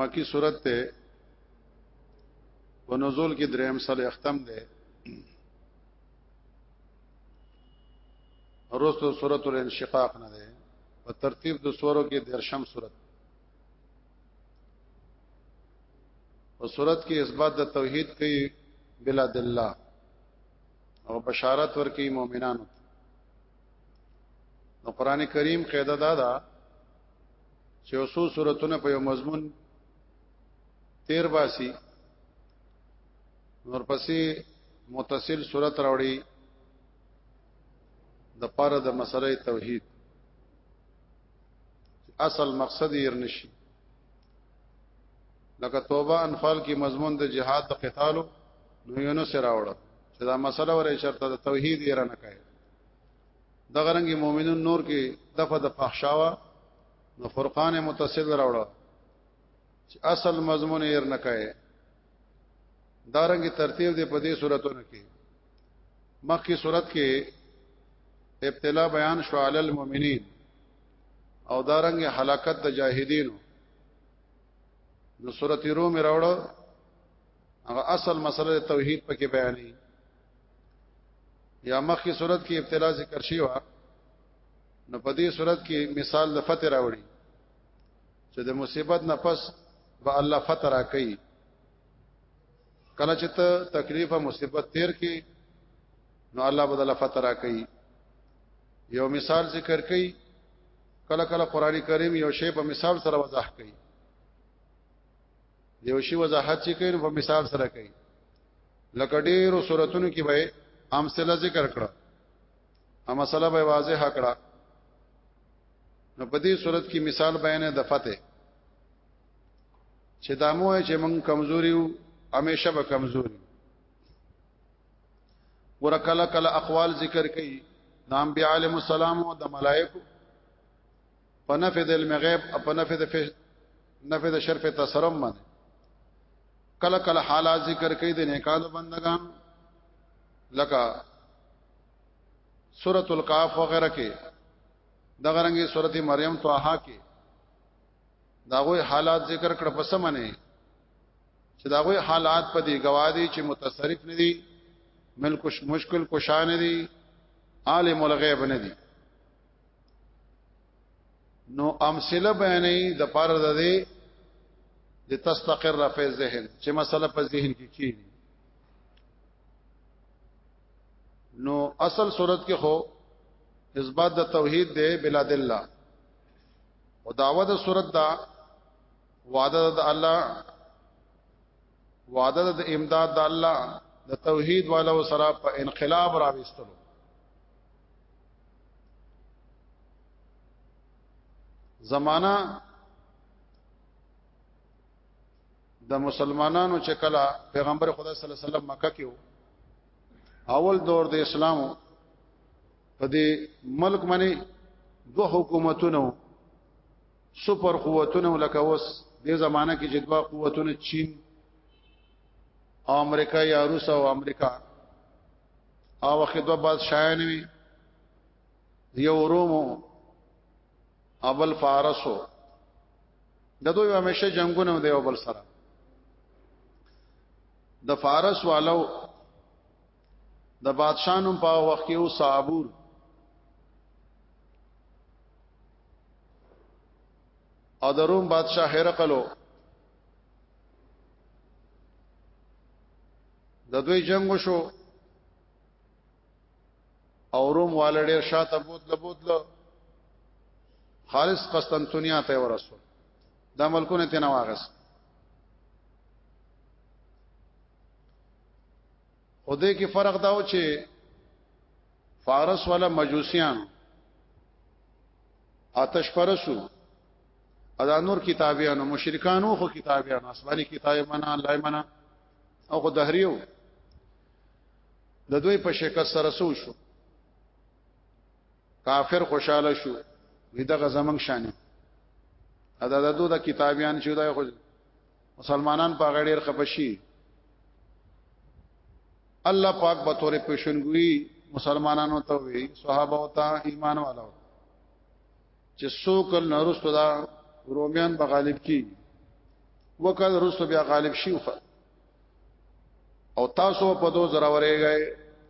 مکی صورت ته په نزول کې دریم سل ختم ده روستو سورۃ الانشقاق نه ده په ترتیب د سورو کې درشم سورۃ او صورت کې اثبات د توحید کوي بلا دلله او بشارت ورکي مؤمنانو نو قران کریم قاعده دا ده چې اوسو سورتونه په یو مضمون تیر باسي نور پسې متصل صورت راوړي د پاره د مسله توحید اصل مقصد یې نشي لکه توبه انفال کې مضمون د جهاد د قتالو نو یې نو سره راوړل چې دا مسله ورې شرط د توحید یې رانه کوي د غرنګ مؤمنون نور کې دغه د فحشاوا نو فرقان متصل راوړه چې اصل مضمون یې نه کای دارنګ ترتیب دې په دې صورتونو کې مخکې صورت کې ابتلا بیان شو علی المؤمنین او دارنګ حلاکت د جاهدینو نو سورۃ روم راوړو هغه اصل مسله توحید پکې بیانې یا مخکې صورت کې ابتلا ذکر شوی و نو په دې صورت کې مثال د فتح راوړي چې د مصیبت نه پس به الله فتح را کوي کله چې ته تکلیف او مصیبت تیر کې نو الله بدل فتح را کوي یو مثال ذکر کوي کله کله قران کریم یو شی په مثال سره وضاح کوي دیو شی وضاحت چې کوي په مثال سره کوي لکه ډیرو صورتونو کې به امثله ذکر کړه ا مسله به واضح کړه نو په دې صورت کې مثال بیان د فتح چې دا مو چې موږ کمزوري یو همیشه به کمزوري ور کله کله اقوال ذکر کړي نام بي عالم السلام او د ملائکه په نفع د علم غیب او په نفع د فش نفع د شرف تصرم باندې کله کله حالات ذکر کوي د نیکانو بندگان لکه سورۃ الکاف وغیرہ کې دغه رنګي سورۃ مریم طه کې داغه حالات ذکر کړ پس منه چې داغه حالات په دې گواهی چې متصرف نه دي ملک مشکل کوشان دي عالم الغیب نه دي نو امثله بیانې د پاره د دې د تستقر فی ذهن چې مسله په ذهن کې کی نو اصل صورت کې خو اثبات د توحید دی بلا دلله او داوود صورت دا وعده د الله وعده د امداد د الله د توحید والو سره په انقلاب راوستلو زمانہ د مسلمانانو چې کله پیغمبر خدا صلی الله علیه وسلم مکه کې اول دور د اسلام په دې ملک باندې دوه حکومتونه سپر قوتونه لکه اوس دې زمانہ کې چې دوه قوتونه چین او امریکا یا روس او امریکا او وخت دوه بادشاہان وی یو رومو ابل فارسو د دوی همیشه جنگونه دی او بل سره د فارس والو د بادشاہانو په وخت کې او صابور او د روم بادشاہ هرقلو د دوی جنگ شو او روم والا ډیر شاته بوتله بوتله خالص قسطنطنیه ته ورسول دا ملکونه ته نه واغس او دې کې فرق داو چې فارس والا مجوسیان آتش پرسو ادا نور کتابیانو مشرکانو خو کتابیانو اسماني کتاب منا لای منا او خو دهریو د دوی په شکست سره سو شو کافر خوشاله شو وی دغه زمنګ شانه ادا د دوه کتابیان چې دا خو مسلمانان په غړیر خپشي الله پاک به تورې پېښنګوي مسلمانانو ته وی صحابه او ته ایمان والو چې څوک نرسته دا رومیان به غالب کی وکړ رسو بیا غالب شي وخه او تاسو په دو زرا ورېږئ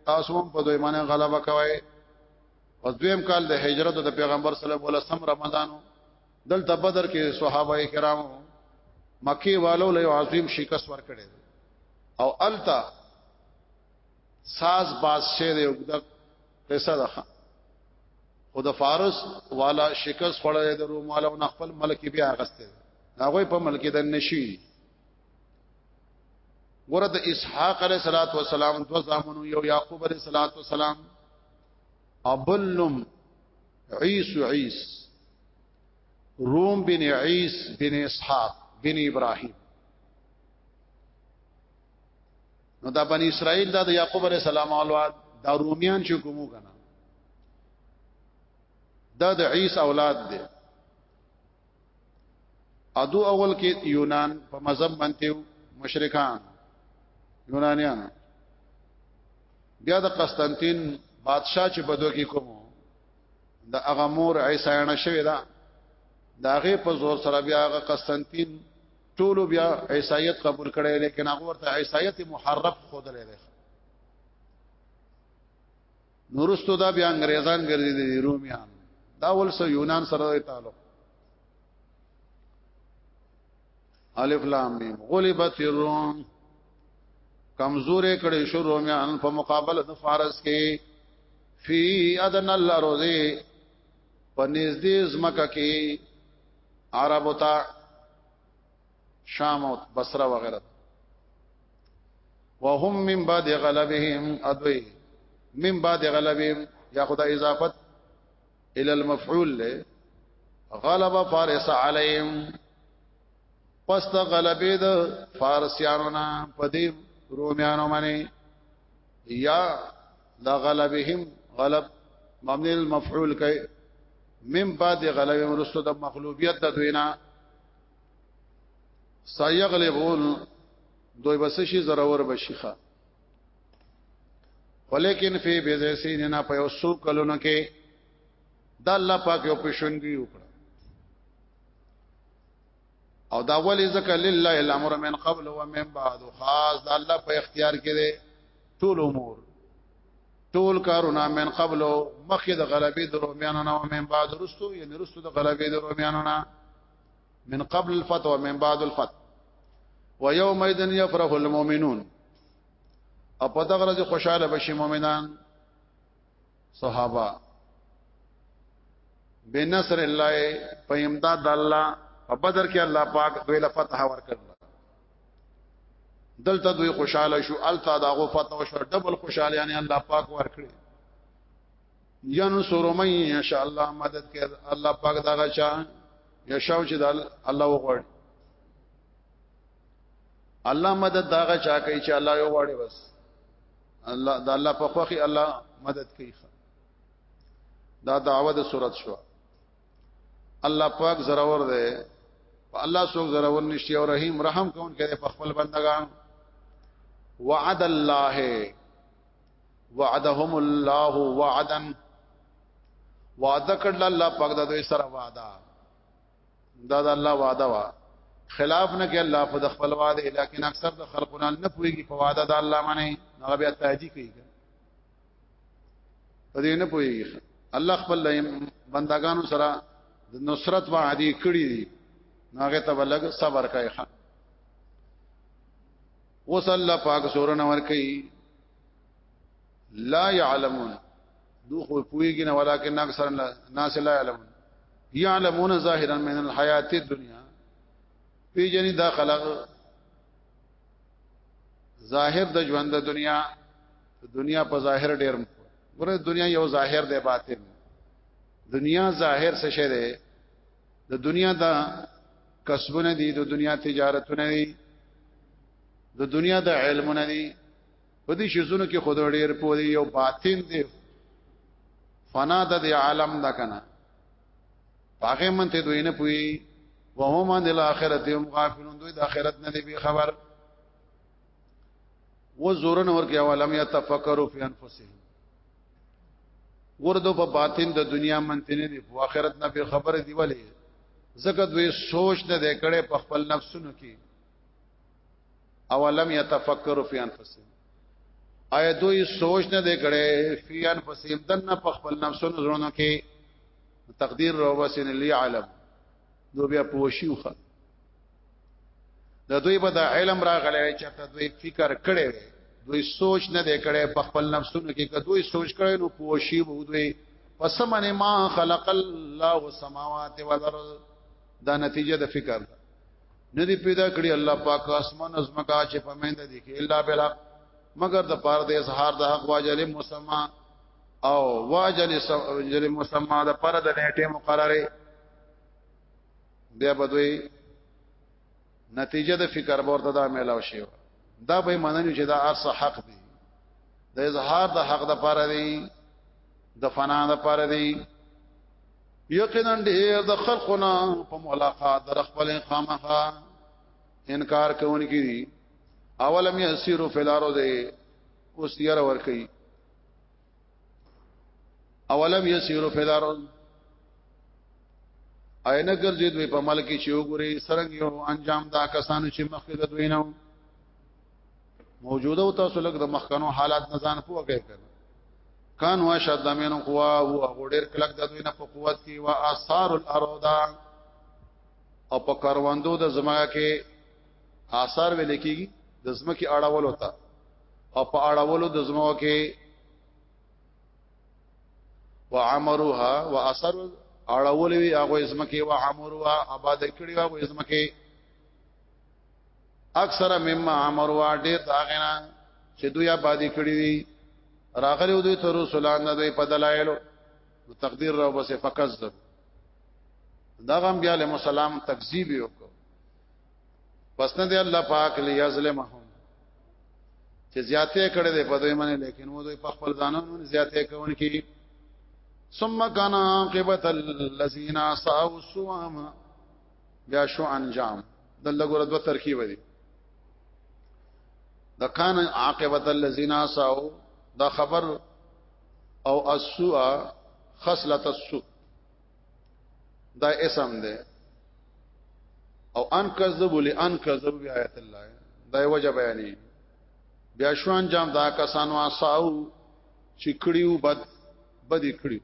تاسو هم په دوی باندې غلبه کوي پس دویم کال د هجرت د پیغمبر صلی الله علیه وسلم رمضان دلته بدر کې صحابه کرام مکی والو له عظیم شکست ورکړي او التا ساز بادشاہ دی وګد قصه ده او د فارس والا شکست خړلې د روم والا او خپل ملک بیا غسته هغه په ملک د نشي ګوره د اسحاق علیه صلوات و سلام دو زامنو یو یعقوب علیه صلوات و سلام ابلم عیس عیس روم بن عیس بن اسحاق بن ابراهیم نو دا بنی اسرائیل دا د یعقوب علی السلام اولاد دا رومیان چې کومو کنه دا د عیسی اولاد دی ادو اول کې یونان په مذهب باندې مشرکان یونانیان بیا د قسطنطین بادشاہ چې بدو کې کوم د هغه مور عیسایانه شوی دا داغه په زور سره بیا هغه قسطنطین ټول بیا عیسایت قبول کړي لیکن هغه ورته عیسایت محرف خود لري نورستو دا بیا انګریزان ګرځي دي رومیان دا ول سو یونان سره تعلق الف لام میم غلبت الروم کمزورې کړي شو رومیان په مقابله د فارس کې فی ادن الارض په نږدې زمکه کې عرب او تا شام او بصره وغیرہ وهم من بعد غلبهم ادوی من بعد غلبهم یا خدا اضافت الى المفعول له غلب فارس عليهم پس د غلبې د فارسیانو نه پدې روميانو باندې یا دا غلبهم غلب مبني المفعول کوي من بعد غلبه مرستو د مغلوبیت د دوینا سيغلبون دوی بس شي ضرور بشيخه ولیکن فی بذسین نه په وسو کلونو کې د الله پاک یو پښوندوی وکړه او دا ولی ذکر لله الامر من قبل ومن بعد خاص دا الله په اختیار کې دی ټول امور ټول کارونه من قبل مخه د غلبې د روميانو نه ومن بعد رستو یعنی رستو د غلبې د روميانو نه من قبل الفتح ومن بعد الفتح ويوم اذن يفرح المؤمنون اپا دغرز خوشاله بشي مؤمنان صحابه بنصر الله په امداد الله په بدر کې الله پاک دوی له فتح ورکړ دلته دوی خوشاله شو الته داغو فتح شو ډبل خوشاله یعنی الله پاک ورکړي ینصر من یشاء الله مدد کوي الله پاک دا غچا یشاء چې الله وغوړي الله مدد دا غچا کوي چې الله یو غوړي بس الله د الله په خوخي الله مدد کوي دا دعوه د صورت شو الله پاک زراور دی په الله سوګ زراور نشي او رحیم رحم کون کړي په خپل بندگان وعد الله وعدهم الله وعدا وعده کړل الله پاک د دوی سره وعده دا د الله وعده وا خلاف نه کې الله په خپل وعده لکن اکثر د خلقنا نه پويږي په وعده د الله باندې هغه بیا تهدید کوي په دې نه پويږي الله خپل بندگانو سره د نصرت وعده کړی دي ناغه ته بلګ صبر کوي اوس الله پاک سورن ور کوي لا يعلمون دو خو پويږي نه ولکن اکثر الناس لا يعلمون يعلمون ظاهرا من الحياه الدنيا پیجنې دا خلق ظاهر د ژوند د دنیا دنیا په ظاهر ډیر ګوره دنیا یو ظاهر دی باطن دنیا ظاهر څه شی دی د دنیا دا کسبونه دي د دنیا تجارتونه دي د دنیا د علمونه دي په دې شیزونو کې خود ډیر پوری یو باطن دی فنا د دې عالم دا کنه هغه من ته دوی نه پوي وهم عن الاخرته هم غافلون دوی د اخرت نه دی خبر و زورن ورکه اولم يتفکروا فی انفسهم وردو په باطن د دنیا منتنه دی په آخرت نه به خبره دی ولی زکه دوی سوچ نه دی کړي په خپل نفسونو کې اولم يتفکروا فی انفسهم آیا دوی سوچ نه دی کړي فی انفسهم دنه په خپل نفسونو زړونو کې تقدیر رو وسن لی علم نو بیا پوښیو خ د دوی په د علم راغلی چې ته دوی فکر کړي دوی سوچ نه دی کړي په خپل نفسونو کې که دوی سوچ کړي نو پوښی وو دوی پس من ما خلق الله السماوات والارض دا نتیجه د فکر ده ندی پیدا کړی الله پاک اسمان از مکا چې پمند دي کې الا بلا مگر د پاره د اظهار د حق واجل مسما او واجل جل مسما د پاره د نیټه مقرره بیا بدوی نتیجه د فکر ورته دا ملاو شي دا به مننه چې دا ارس حق دی د اظهار د حق د پاره دی د فنا د پاره دی یقینا ډیر د خلقنا په ملاقات در خپل خامخا انکار کوونکی دي اولم یسیرو فی الارض اوس یې ور کوي اولم یسیرو فی الارض اینه ګرځید وی په ملک چې وګوري سرنګ یو انجام دا کسانو چې مخکې د دوی نه موجوده او تاسو لګ د مخکنو حالات نه ځان پوه کوي کان وا شد من قوا او غډیر کلک د دوی نه په قوت کې وا اثار الارض او په کاروندو د زما کې آثار ویل کېږي د زما کې اړول وتا او په اړولو د زما کې وعمروها واثر اړول وی هغه زما کې وعمروها آباد کړی هغه زما کې اکثر مما امر وا ډیر دا غنا چې دوی آبادی کړی دي راغلی دوی تر رسولان نه دوی په دلایلو تقدیر راو بس فقز دا غم بیا له مسالم تکذیب یو کو پس نه دی الله پاک لیظلمهم چې زیاته کړي دې په دوی باندې لیکن مو دوی په خپل ځانو باندې زیاته کوي کی ثم کان عاقبت الذين ساو سوام بیا شو انجام د لګور دوه ترکیب دي د کان عاقبت الذين اساو دا خبر او السوء خصلت السوء دا اسم ده او ان کذب لان کذب بیاات الله دا وجه بیانې بیا شوان جام دا کسانو اساو چې کړیو بد بد کړیو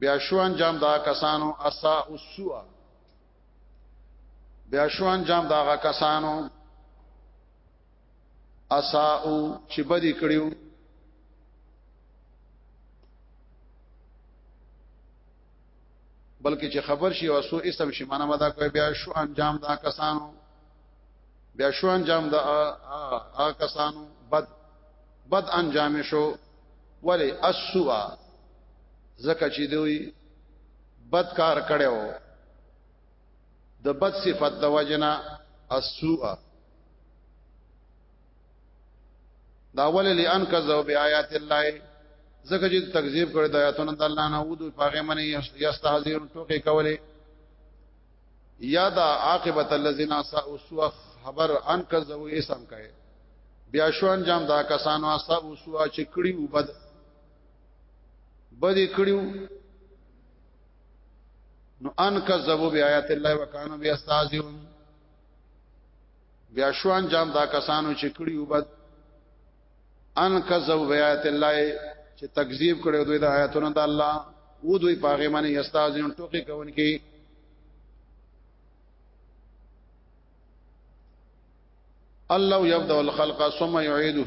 بیا شو انجام دا کسانو اسا السوء بیا شو انجام دا کسانو اسا او چې بدی کړیو بلکې چې خبر شي او سو اسم شي معنا مدا کوي بیا شو انجام دا کسانو بیا شو انجام دا آ کسانو بد بد انجام شو ولی اسوا زکه چې دوی بد کار کړو د بد صفت د وجنا اسوا دا ول لئن کذو بیاات الله زکه چې تکذیب کړی د آیاتونو د الله نه ودو پاغه منی یستهزئون ټوکې کولې یا دا عاقبت الذین اساءوا سوء خبر ان کذو اسم کای بیا شو انجام دا کسانو اساءوا سوء چې کړي وبد بدی کړیو نو ان کذبوا بیاات الله وکانو بیاستازون بیا شو انجام دا کسانو چې کړیو بد ان کذب بیات الله چې تکذیب کړو دوی د آیاتونو د الله و دوی پاغه باندې یستاذین ټوکی کوونکی الله یبدا الخلق ثم يعيده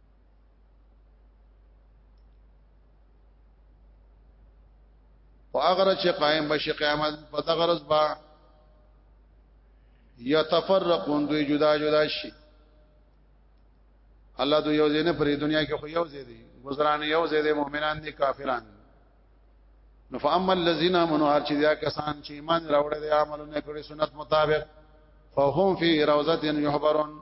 او اگر چې قائم بشي قیامت په تغرز با یتفرقون دوی جدا جدا شي الله دوی یو ځای نه پرې دنیا کې خو یو ځای دی گزاران یو ځای دی مؤمنان دي کافران نو فاما الذين امنوا هر چې دا کسان چې ایمان راوړل دي عملونه کړی سنت مطابق فهم فی روزه یحبرون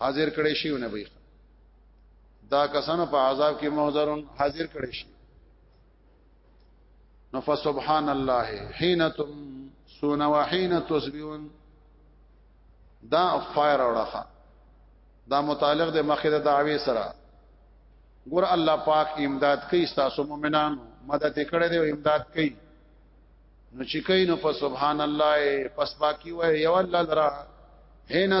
حاضر کړي شي نه وي دا کسان په عذاب کې محضرون حاضر کړي شي نو فسبحان الله حين تمسون وحين تصبحون دا فایر اورخه دا متعلق د مخه د دعوی سره ګور الله پاک امداد کوي تاسو مؤمنان مدد کړي دی امداد کوي نو چې کوي نو په سبحان الله پس باقی وای یو الله درا هینا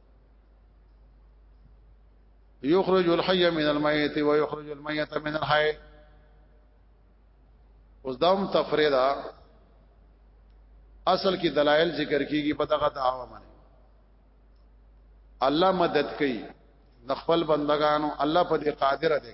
یخرج الحی من المیت و یخرج المیت من الحی اوس داوم تفریدا اصل کې دلایل ذکر کیږي په دغه دعوا باندې الله مدد کوي د خپل بندگانو الله په دې قادر دی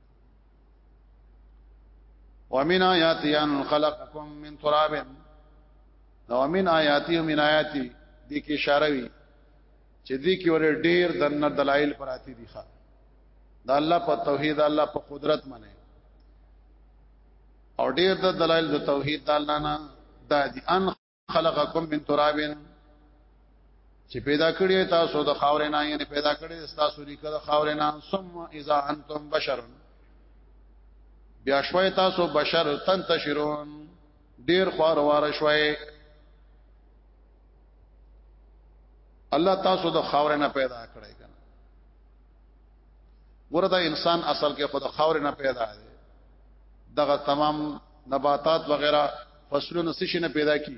ومن آیاتی ان خلقکم من تراب نو من آیاتی من آیاتی دې کې اشاره وی چې دې کې ور ډېر دنه دلایل پراتی دي ښا دا الله په توحید الله په قدرت منه او ډېر د دلایل د توحید د الله نه دا دي ان خلقکم من تراب چې پیدا کړی تاسو د خاورې نه یعنی پیدا کړی تاسو لیکه د خاورې نه ثم اذا انتم بشر بیا شوي تاسو بشر تنتشرون ډیر خوار وار شوي الله تاسو د خاورې نه پیدا کړی کنه ورته انسان اصل کې خود خاورې نه پیدا دی دغه تمام نباتات وغیرہ فصلونه څه شي نه پیدا کی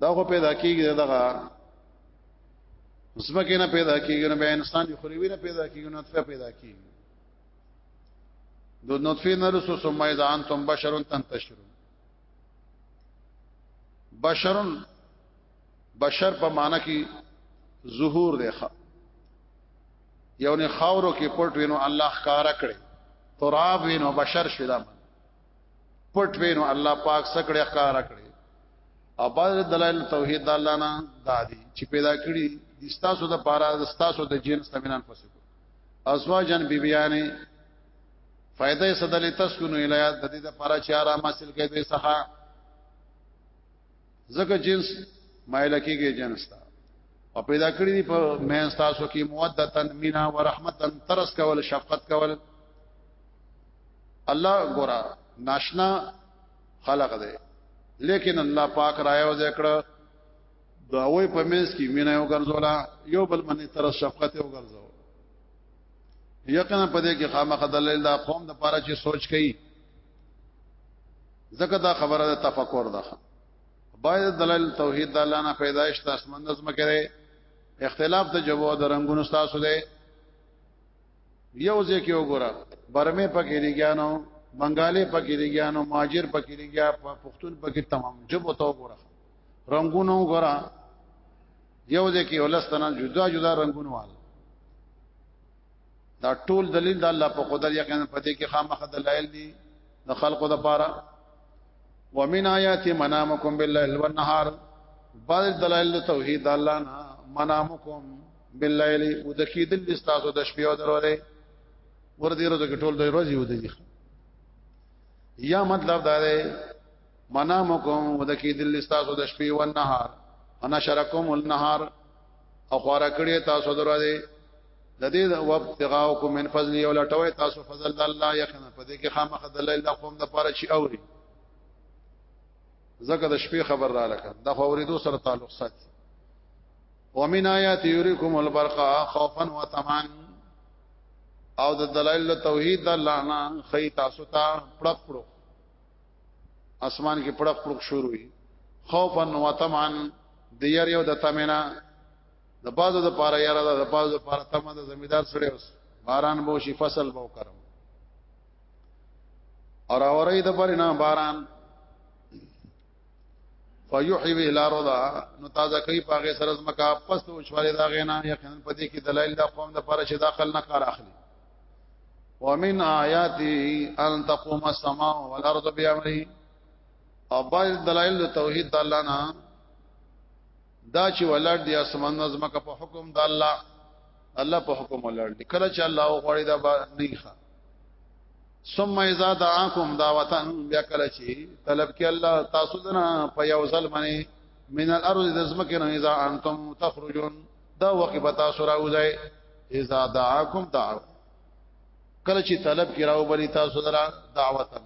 دا خو پیدا کیږي دغه زمکه نه پیدا کیږي نه به انسان یې خوري نه پیدا کیږي نه څه پیدا کیږي دو نطفه نرسو ثم اذا انتم بشر تنتشرون بشرن بشر په معنی کې ظهور دی ښا یو نه خاورو کې پټ وینو الله ښکارا کړي تراب وینو بشر شوی دا پټ وینو الله پاک سکړه ښکارا کړی او بعض دلایل توحید د الله نه دادی چې پیدا کړی د ستاسو د پاره د ستاسو د جنس تمنان پسې ازواجن بیبیانه فائدہ صدل تسکنو الیات د دې لپاره چې آرام حاصل کړئ دوی څخه زکه جنس مایل کېږي جنس تا او پیدا کړی دی په مې تاسو کې مودتن مینا و رحمتن ترس کول شفقت کول الله ګورا ناشنا خلق دی لیکن الله پاک رايو ذکر دا وې په مې کې مینا یو ګرځولا یو بل منی ترس شفقت یو ګرځو یقینا په دې کې خامخ دلیل دا قوم د پاره چې سوچ کوي ځکه دا خبره د تفکر ده باید دلایل توحید د الله نه پیدایش د اسمان د زمکه ده اختلاف د جوو د رنگونو تاسو ده یو ځکه وګوره برمه پکې لګیانو بنگالي پکې لګیانو ماجر پکې لګیا پښتون پکې تمام جبو تو وګوره رنگونو وګوره یو ځکه ولستانه جدا جدا رنگونو وال دا ټول دلیل د الله په قدرت یقینا پته کې خامخ دلایل دي د خلقو د پاره ومن آیات منامکم بالليل والنهار بعض دلایل توحید الله نه منامکم بالليل او د کیدل استاسو د شپې او درورې ور دې ورځې ټول د ورځې و دي یا مطلب دا دی منامکم او د کیدل استاسو د شپې او نهار انا شرکم النهار او خورا کړی تاسو درورې د دې د وابتغاءکم من فضل یو لټوي تاسو فضل د الله یقینا په دې کې خامخ د لیل قوم د پاره چی اوري زکه د شپې خبر را لکه د خوریدو سره تعلق ساتي ومن آیات یریکم البرق خوفا وطمعا او د دلایل توحید د الله نه خی تاسو ته پړق پړو اسمان کې پړق پړق شروع وي خوفا وطمعا د یریو د تمنا د بازو د پاره یاره د بازو د پاره تمه د زمیدار سره اوس باران به شي فصل به وکړم اور اورې د پاره نه باران فیحی به الارض نو تازه کوي پاغه سره زمکا پس د وشواله دا غینا یقینا پدې کې دلایل د قوم د پاره چې داخل نه کار اخلي ومن آیاتی ان تقوم السماء والارض بامره او باید دلایل د توحید الله نه دا چې ولړ دی اسمان نظم کا په حکم د الله الله په حکم ولړ دی کله چې الله او غړي دا نه ښه ثم اذا دعاكم دعوتا بیا کله چې طلب کې الله تاسو دنا په یو ځل باندې من الارض ذزمکه نه اذا انتم تخرجون دا وقت بتا سورا وځي اذا دعاكم دعو کله چې طلب کې راو بلی تاسو درا دعوتا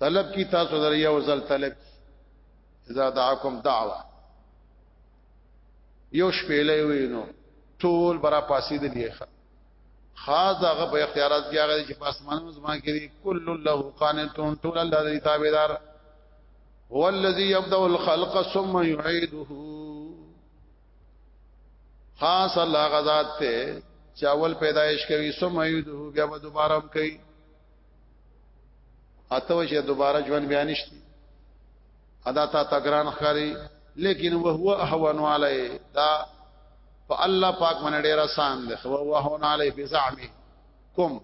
طلب کی تاسو در یو ځل طلب اذا دعاکم دعوه یو شپېلې وینو ټول برا پاسې دی لیکه خاص دغه په اختیارات کې هغه چې پاسمانو زما کې دي کل له قانتون ټول الله دې تابعدار هو الذي يبدا الخلق ثم يعيده خاص الله غزاد ته چاول پیدائش کوي ثم يعيده بیا به دوباره کوي اته وجه دوباره ژوند بیا نشته ادا تا تګران خاري لیکن وهو احوان علی دا په الله پاک باندې ډیر آسان دی خو وهو احوان علی بزعمی کوم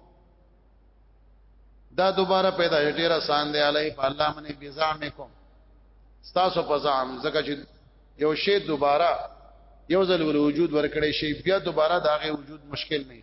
دا دوباره پیدا ډیر آسان دی علی په الله باندې بزعمی کوم ستاسو په زعم زکه چې یو شی دوباره یو ځل ول وجود ورکړی شي بیا دوباره داغه وجود مشکل نه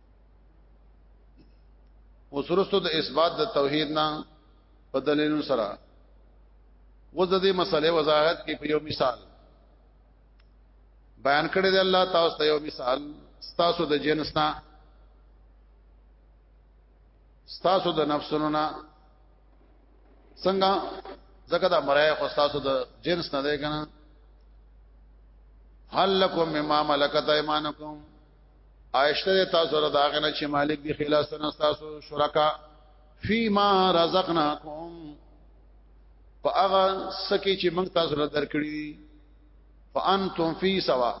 وسرستو د اثبات د توحید نه په دلیل سره و د دې مسلې وضاحت کې په یو مثال بیان کړی دی الله تاسو ته یو مثال ستاسو د جنس نه ستاسو د نفسونو نه څنګه زکه دا مرای خو ستاسو د جنس نه دی کنه هل لکم مما ملکت ایمانکم آیشته تاسو سره دا غنه چې مالک دی خلاص نه تاسو شرکا فيما رزقناکم په هغه سکه چې موږ تاسو را درکړي دي فانتم فی سوا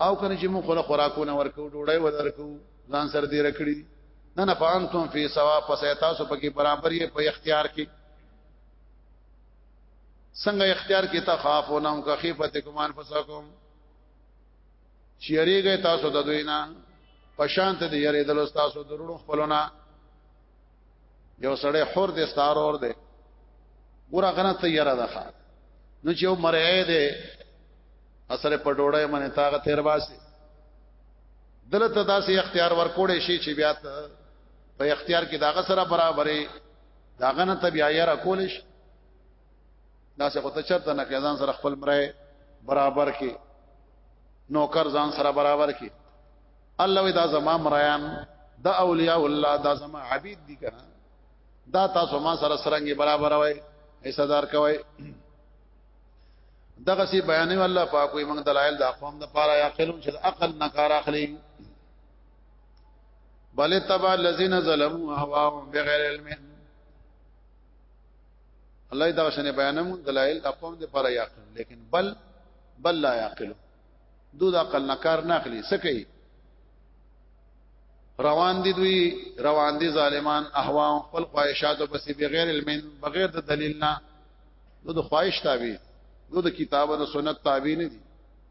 او کنه چې موږ خلا خوراکونه ورکو ډوډۍ ورکو ځان سره دې رکړي نه نه فانتم فی سوا پس تاسو پکې برابر یې په اختیار کې څنګه اختیار کې تخافونهم که خیفت کومان فسکم چیرېږي تاسو د دوی نه پشانت دې یری دل تاسو درونو خپلونه یو سړی حور دې ستار اور دې ګور غنه تیار ده نو چې مرعه دې اثر په ډوړې منه تاغه تیر باسي دلته داسې اختیار ورکوړې شي چې بیا په اختیار کې داغه سره برابرې دا غنه تبیا یې را کولش دا څه کوته چرته نه کې ځان سره خپل مرای برابر کې نوکر ځان سره برابر کې الله وی دا زما مرایان دا اولیاء الله دا زما عبید دي کنه دا تاسو ما سره سرنګي برابر وای حصدار کوي دغه سی بیانې الله پاک وي موږ دلایل د اقوام د پاره یا خلون چې عقل نه کار اخلي بل تبع الذين ظلموا اهواهم بغیر علم الله دا شنه بیانم دلائل اقوام دې پر یاقل لیکن بل بل لا یاقل دود عقل نکار ناخلی سکی روان دي دوی روان دي ظالمان احوام خپل خواهشاتو پسې بغیر علم بغیر د دلیل نه نو د خواهش تابع نو د کتاب او سنت تابع نه دي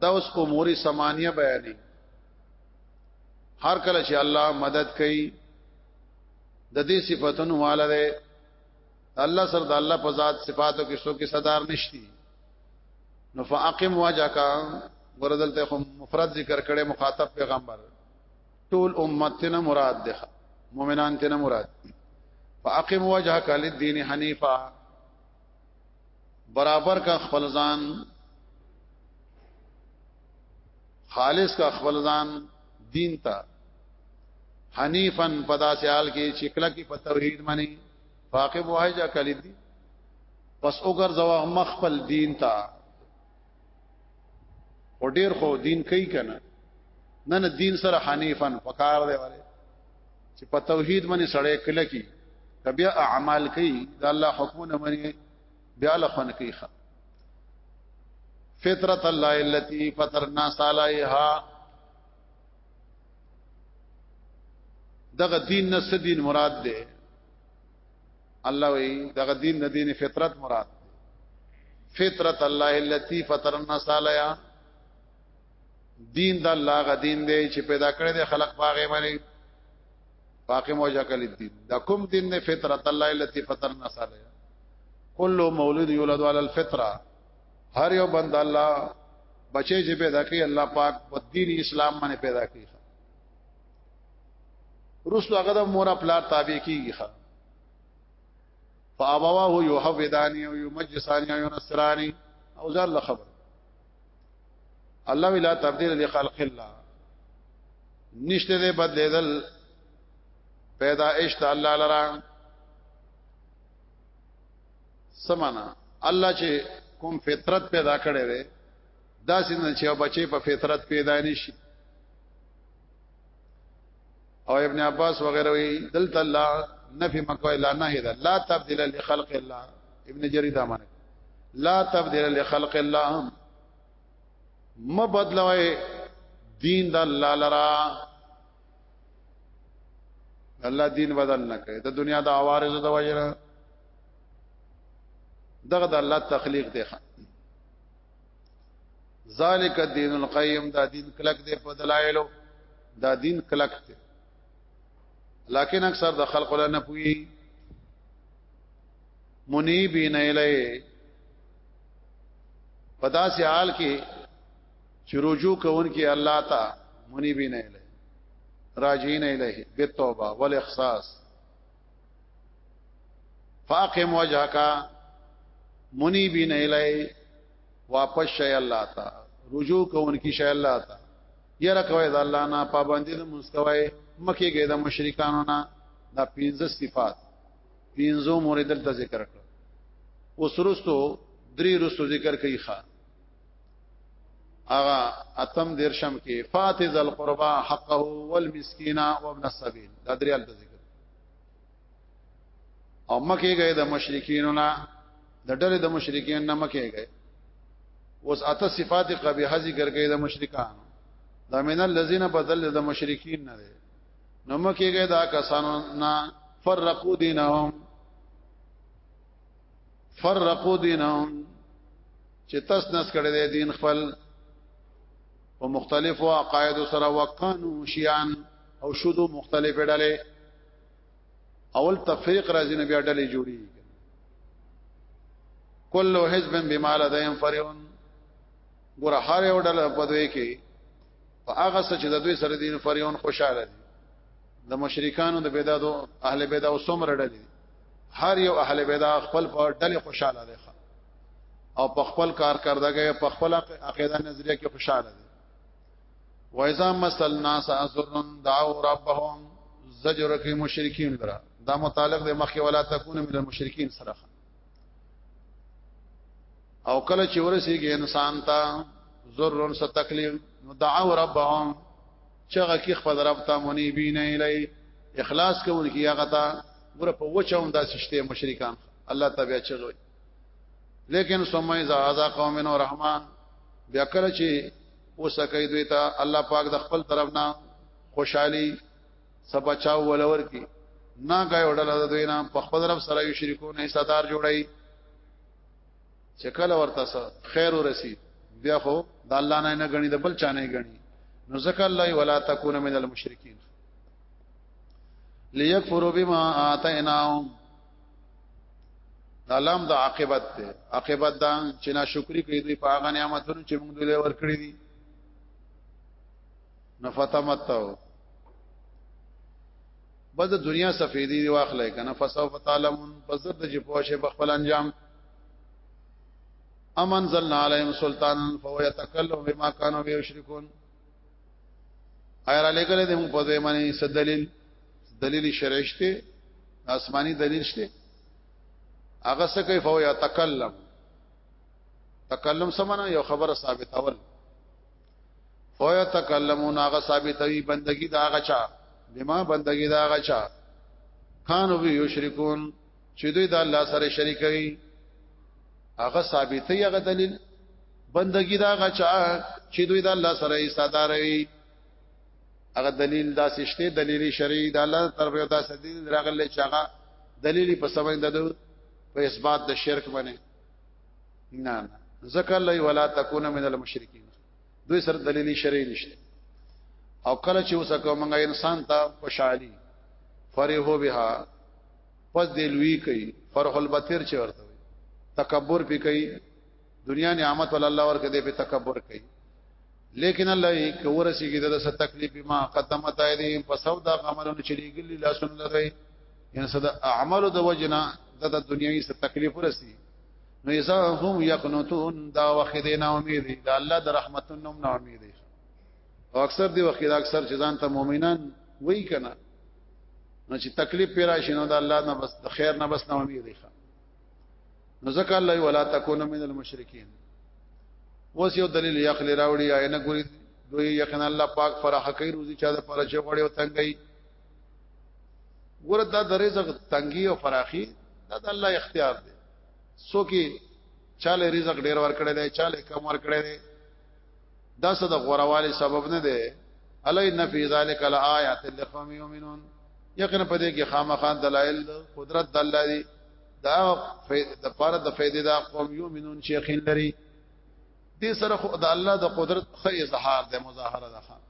دا اوس امور سمانیه بیانې هر کله چې الله مدد کوي د دې صفاتونو والا دی الله سره د الله په ذات صفاتو کې څوک صدر نشتی نو فاقم واجاک وردل ته هم مفرد ذکر کړي مخاطب پیغمبر ټول امت ته مراد ده مؤمنان ته مراد فاقم وجهك للدين حنيفا برابر کا خپل ځان خالص کا خپل ځان دین ته حنیفن پدا سیال کې چکلا کې په توحید باندې فاقب وایجا کلی دی پس اوګر زوا مخفل دین تا او ډیر خو دین کوي کنه نه نه دین سره حنیفن پکار دی وره چې په توحید باندې سړی کله کی کبیا اعمال کوي د الله حکمونه باندې بیا لخن کوي ښه فطرت الله التي فطرنا عليها دغه دین نه دین مراد ده الله وی دغه دین نه دین فطرت مراد فطرت الله التي فطر الناس عليها دین د الله غ دین دی چې پیدا کړی دی خلق باغې باندې باقی موجه کلی دین دا کوم دین نه فطرت الله التي فطر الناس عليها کل مولود یولد علی الفطره هر یو بند الله بچي چې پیدا کوي الله پاک په دین اسلام باندې پیدا کوي رسو هغه د مور پلار تابع کیږي ښا فابواه یحفظانی او یمجسانی او ینصرانی او ځان له خبر الله ولا تبديل لخلق الله نشته دې بدلیدل پیدائش ته الله لرا سمانا الله چې کوم فطرت پیدا کړي وي دا څنګه چې بچي په فطرت پیدا نشي او ابن عباس وغیرہ وی دلت الله نفی مکو الا نهی دا لا تبدل لخلق الله ابن جریر دا معنی لا تبدل لخلق الله م بدلوي دین د الله لرا الله دین بدل نه کوي د دنیا د عوارض د وجره دغه د الله تخلیق دی ذالک الدین القیم دا دین کلک دی په دلایلو دا دین کلک دی لکن اکثر د خلق له نه پوي منیبین الی پدا سي حال کې چې رجوع کوون کې الله تا منیبین الی راجین الیه بالتوبه والاخصاص فاقم وجهک منیبین الی واپس شي الله تا رجوع کوونکی شي الله تا یره کوي د الله نه پابندي د مستوي مکه کې د مشرکانو نه دا پنځه صفات پنځو مورې دلته ذکر کړ اوس رستو درې رستو ذکر کوي ښا اغا اتم درشم کې فاتز القربا حقه والمسکین وابن السبيل دا دریال د ذکر او مکه گئے د مشرکین نه د ډلې د مشرکین نه مکه گئے اوس اته صفات قبیحه ذکر گئے د مشرکان دا من الذين بدل د مشرکین نه ده نو مکه گئے دا کسانو نه فرقو دینهم فرقو دینهم چې تس نس کړي دي دین خپل په مختلفو عقاید سره وکانو شیان او شودو مختلف ډلې اول تفریق راځي نبی ډلې جوړي کل حزب بما لديهم فرحون ګور هر یو ډله په دوی کې په هغه څه چې د دوی سره دین فرحون خوشاله دي د مشرکانو د بدعو اهل بدعو سمره ډلې هر یو اهل بدع خپل په ډلې خوشاله دي او په خپل کار کردګي په خپل عقیده نظریه کې خوشاله دي وایزا مسل ناس ازرن دعو ربهم زجر کې مشرکین درا دا متعلق د مخه ولا تكون من المشرکین سره او کله چې ورسیږي انسان ته ضرر ست تکلیف دعو ربهم چغه کې خپل رب ته مونی بین الی اخلاص کوي کی هغه ته ګره په وچوم دا سشته مشرکان الله تبع چغوي لیکن ثم اذا اذا قوم رحمه بیا کله چې وسکه دوی ته الله پاک د خپل طرف نه خوشحالي سبچاو ولور کی نا گای وډل د دوی نه په خپل رب سره یو شریکو نه صدر جوړي چې کله ورته سره خیر ورسی بیا خو د الله نه نه غني د بل چا نه غني نو ځکه الله ولا تکون من المشرکین ليكفروا بما آتيناهم دا لام د عاقبت ته عاقبت دا چې ناشکری کوي دوی په هغه نعمتونو چې موږ دوی ور کړی دي نفتمتو بس د دنیا سفیدی دی واخلای کنه فسوف تعلمون پس د چې پوښه په خپل انجام امن زلنا علیهم سلطان فهو يتكلم بما كانوا يشركون ایر علی کله دې موږ په دې معنی څه دلیل دلیل شرعشته آسمانی دلیل شته هغه څه کوي فهو يتكلم تکلم سمنا یو خبره ثابت اول فهو يتكلمون هغه ثابت وي بندگی دا غچا بما بندگی دا غچا کانو یشرکون چې دوی د الله سره شریکوي هغه ثابتې هغه دلیل بندگی دا غچا چې دوی د الله سره یې ساداروي هغه دلیل دا سشته دلیل شرعي د الله طرف یو دا سدي راغله چې هغه دلیل په سمه ده په اثبات د شرک باندې نه نه ذکر لای ولا تکون من المشرکین دوی سره دلیل شرعي نشته او کله چې اوسه کومه انسان ته خوشحالي فرحو بها پس دی لوی کوي فرح البتر چې ورته تکبر پی کوي دنیا نعمت ول الله ورکه دی په تکبر کوي لیکن الله یې کورسی کې دغه تکلیف ما قدمت ایدی په سو دا عملونه چې لګلی لاسونه لري ان صدا اعمال د وجنا د دنیوي ست تکلیف ورسی نو یزا هم یقنتون دا وخدینا امید دا الله د رحمتونو نه امید او اکثر دی وخت اکثر چې ځان ته مؤمنان وای کنا نو چې تکلیف پیرا شینو د الله نه بس د خیر نه بس نه امید دی نو ځکه الله ولا تکونو من المشرکین وس یو دلیل یخل راوړي آی نه ګوري دوی یقینا الله پاک فرح کوي روزي چا د پرچ غړي او تنګي ګور دا د رزق تنګي او فراخي دا د الله اختیار دی سو کې چاله رزق ډیر ور کړی دی چاله کم ور کړی دی دا څه د غوروالی سبب نه دی الی نفی ذلک الایات لقوم یؤمنون یقینا په دې کې خامخان دلایل قدرت د الله دی دا د پاره د فائدې دا قوم یؤمنون چې یقین لري دې سره خو د الله د قدرت خې اظهار د مظاهره ده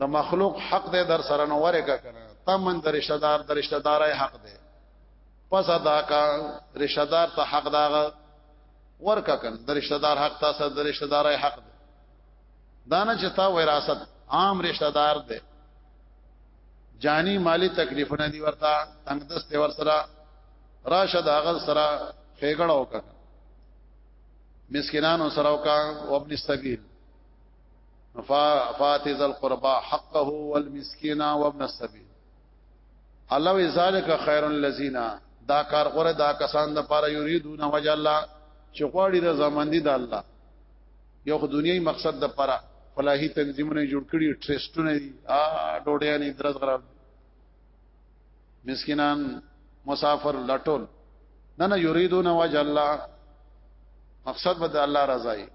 د مخلوق حق دې در سره نو ورګه کنه تمن د رشتہ دار د رشتہ دارای حق دې پس ادا کا رشتہ دار ته حق داغه ورکا کنه د رشتہ دار حق تاسو د رشتہ دارای حق دې دانه چې تا وراثت عام رشتہ دار دې جانی مالی تکلیفونه دی ورته تنگ دست ور سره راشه دا غل سره خېګړه وکړه مسکینانو سره وکړه او ابن السبیل فاتز القربا حقه والمسكين وابن السبيل الله ذالک خیر الذین دا کار غره دا کسان د پاره یریدون وجه الله چې غواړي د زمندي د الله یو خو دنیوي مقصد د پاره فلاحي تنظیمونه جوړ کړي ټرستونه دي ا ډوډۍ نه درځ غره مسکینان مسافر لټول نه نه یریدون وجه الله مقصد به د الله رضا وي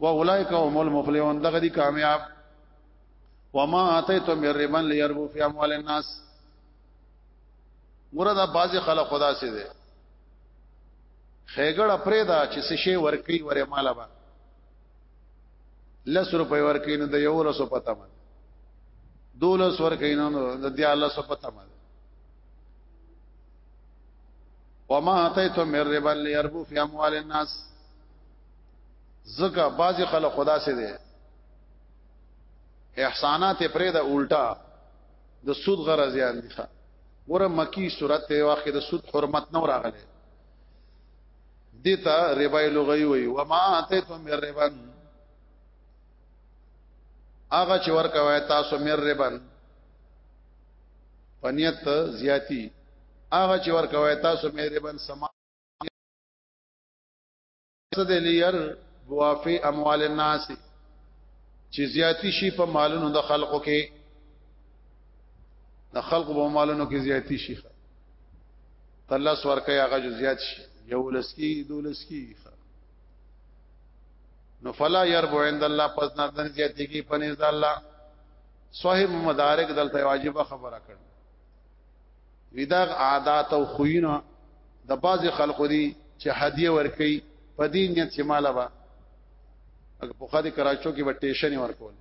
و اولایک هم المفلحون دغه دي کامیاب وما اتیتم من ربا ليربو في اموال الناس وردا باز خلق خدا سي دي خېګړه پرې دا چې سشي ورکی ورې مالبا لس روپۍ ورکې نو د یو لسو پته مده دولس ورکې نو د دیا لسو پته مده وما اتیتم من ربا لیربو فی اموال الناس زکه بعضی خلک خدا سي دي احسانات پرې دا الټا د سود غرض یان دي ګوره مکی صورت ته واخې د سود حرمت نه راغله دیتا ربا لغوی وی و ما اتیتم من ربا هغه چې ورکوي تاسو من ربا پنیت زیاتی هغه چې ورکوي تاسو من ربا سما صد لیر بوافی اموال الناس چې زیاتی شي په مالونو د خلقو کې د خلقو په مالونو کې زیاتی شي الله سوار کوي هغه جو زیات شي یو لسکی دولس کی نو فلا يربو عند الله پس نه دن زیاتی کی پنځ الله صاحب مدارک دلته واجب خبره کړ ویداغ عادات او خوینه د باز خلکو دي چې هدیه ورکي په دې نیت چې مال به اګه په خاطر کراچو کې به ټیشن ورکول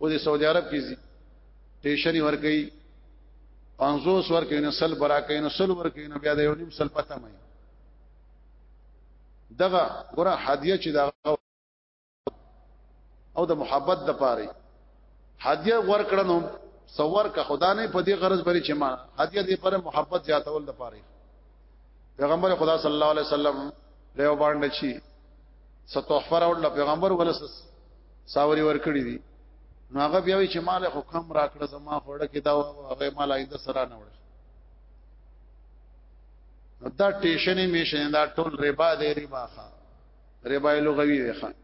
او د سعودي عرب کې زی ټیشن ورکي 500 ورکي نو سل برا کوي نو سل ورکي نو بیا د یو نیم سل پته مې دغه ګره هدیه چې دا او د محبت د پاره هدیه ورکړنو سوور کا خدا نه په دې غرض بری چې ما هدیه دې پر محبت زیاتول د پاره پیغمبر خدا صلی الله علیه وسلم له باندې چی ستوحفر او پیغمبر ولس ساوري ورکړي دي نو هغه بیا وی چې مال حکم راکړه زما خوړه کې دا هغه مال ایده سره نه وړ دا ټیشنې میشنې دا ټول ربا دی ربا ښا ربا لغوي دی خان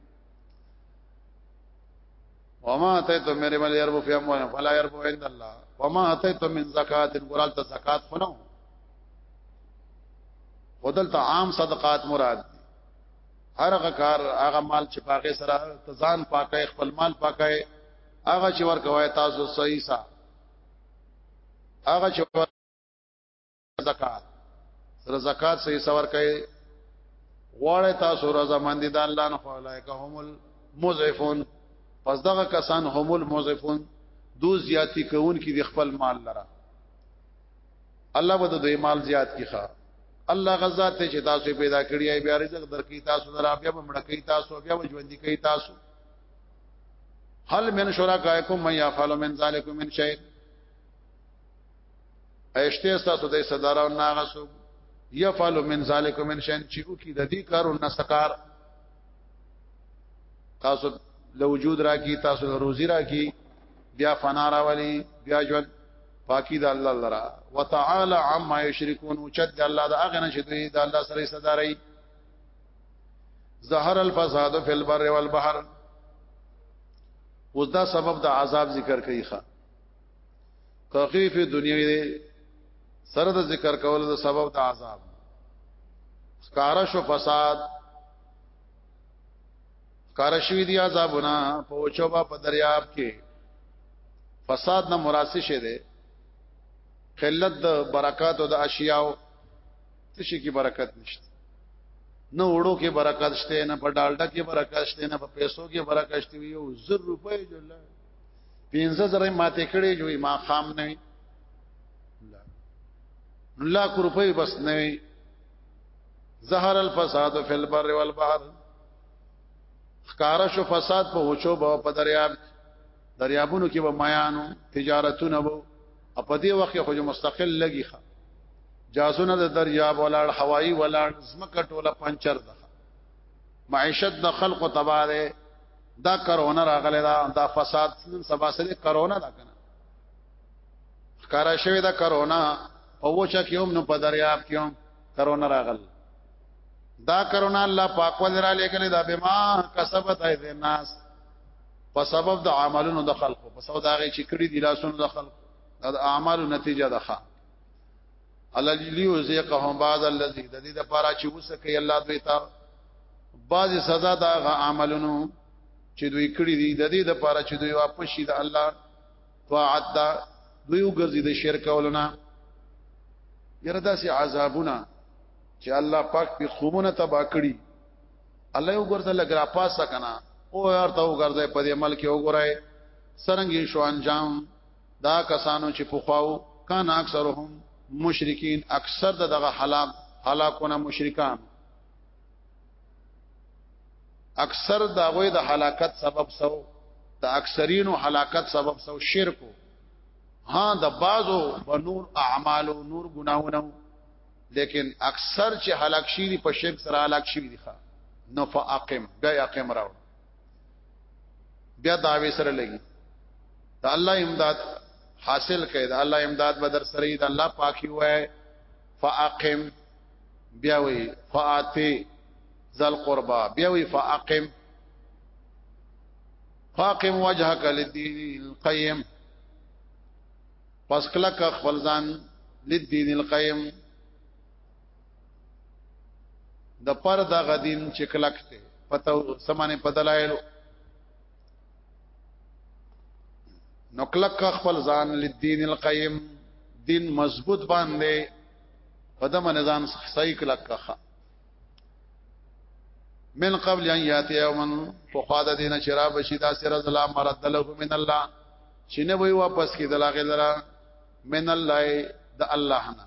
وما اتيتم من ربا يربو في اموالهم فلا يربو عند الله وما اتيتم من زکات قرال ته زکات خنو ودل ته عام صدقات مراد هرغه کار هغه مال چې پاګه سره تزان پاکه خپل مال پاکه هغه چې ورکوي تاسو صحیح سا هغه چې زکات سره زکات سه سور کوي غواړی تاسو رضا مند دي الله نه خلایک همل مزعفون پس دغه کسان همل مزعفون دو زیاتی کوون کی د خپل مال لره الله به دوی مال زیات کی ښا الله غزا ته چې تاسو پیدا کړی ای بیا رزق درکې تاسو درا بیا بمړه کوي تاسو بیا ژوند کوي تاسو هل من شرکائکم من یفعل من ذلک من شیء ایشته تاسو د صدارو ناغه سو یفعل من ذلک من شان چې او کی د دې کارو نسکار تاسو له وجود را کی تاسو له روزی را کی بیا فنا را ولی بیا ژوند پاکی د الله لرا وتعالى عما یشركون او چد الله دا اغنه چې دوی د الله سره صدارای ظهر الفساد فی البر والبحر اوس دا سبب د عذاب ذکر کوي ښا تخفیف دنیا دی سره د ذکر کول د سبب د عذاب کارش او فساد کارشوی دی عذابونه په وچوبا په دریاب کې فساد نه مراسي شه دی قلت د برکات او د اشیاء تشي کې برکت نشته نه وړو کې برکت شته نه په ډالډا کې برکت شته نه په پیسو کې برکت شته یو زر روپۍ جوړه پینځه زره ماته کړي جو ما خام نه وي لاک روپۍ بس نه وي زهر الفساد فی البر والبحر خکارش فساد په وچو به په دریاب دریابونو کې به میانو تجارتونه وو په دې وخت کې خو مستقل لګي ښه جازونه د دریاب ولاړ هوایی ولاړ زمکه ټوله پنچر ده معیشت د خلقو تباہ ده دا کرونا راغله دا دا فساد سبا سره کرونا دا کنه ښکارا شوی دا کرونا په وچه کې هم نو په دریاب کې هم کرونا راغل دا کرونا الله پاک ول را لګل دا بما کسبت اید الناس په سبب د عملونو د خلقو په سبب دا غي چې کړی دی لاسونو د خلقو دا اعمالو نتیجه ده الله لیو زیقهم بعد الذی د دې لپاره چې وسکه الله دوی ته بعض سزا دا غ عملونو چې دوی کړی دي د دې لپاره چې دوی واپس شي د الله طاعت دا دوی وګرځي د شرک ولنا یره داسې عذابونه چې الله پاک په قومونه تبا کړی الله یو ګرځه لګرا پاسه کنا او یار ته وګرځي په دې عمل کې وګورای سرنګي شو انجام دا کسانو چې پخواو کان اکثرهم مشرکین اکثر دغه حالات هلاکونه مشرکان اکثر دا غوی د هلاکت سبب سو د اکثرینو هلاکت سبب سو شرکو ها د بازو بنور اعمال او نور ګناونه لیکن اکثر چې هلاک شي په شرک سره هلاک شي دي ښا نو فاقم بیا اقم راو بیا داوی سره لګي دا الله امداد حاصل کړي دا الله امداد بدر سره دا الله پاکي وای فاقم بیا وی فاتی ذل قربا بیا وی فاقم فاقم وجهك للدين القيم پس کلک خپل ځان للدين القيم د پر د غدین چې کلک ته پته سمانه په دلایل نو کلک خپل ځان لدین القیم دین مضبوط باندې په دمه نظام صحیح کلک کخه من قبل ان یاتی یومن فقاد دین شراب شیدا سر ظلام مرد له من الله چې نه وی واپس کی دلاغه لرا من الله د الله نه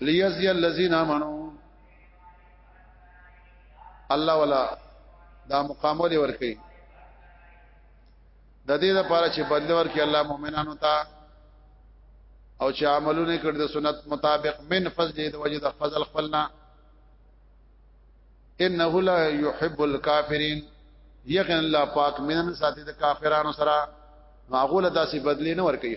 ليزي الذين امنوا الله ولا دا مقام ولې ور کوي د دې لپاره چې بدل ورکړي الله مؤمنانو ته او چې عملونه کړ د سنت مطابق من فضل د وجد فضل خپلنا انه لا يحب الكافرين یقینا الله پاک مینن ساتي د کافرانو سره معقوله داسې بدلی نه ور کوي